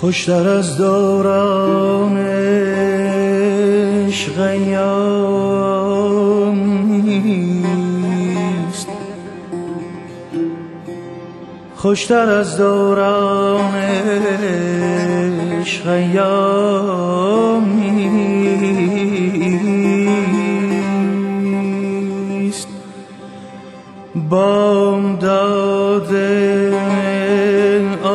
خوشتر از دوران عشق نیست. خوشتر از دوران عشق نیست. بام داده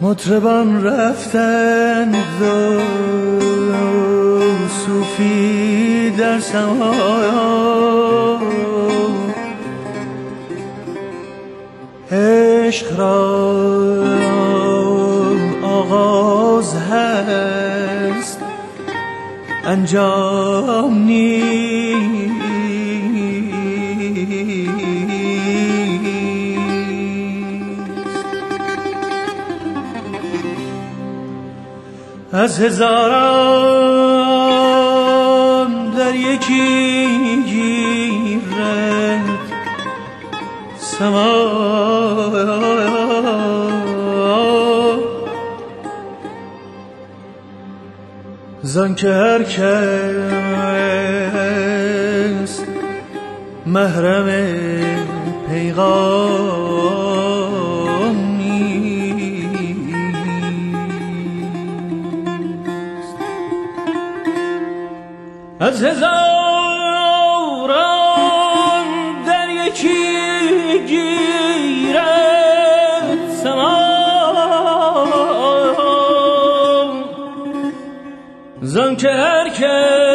مطربان رفتن و صوفی در سما عشق را آغاز هست انجام نیست. از هزاران در یکی گیرد سما زن که هر کس محرم پیغام از هزاران در یکی گیرد سما زن که هر کس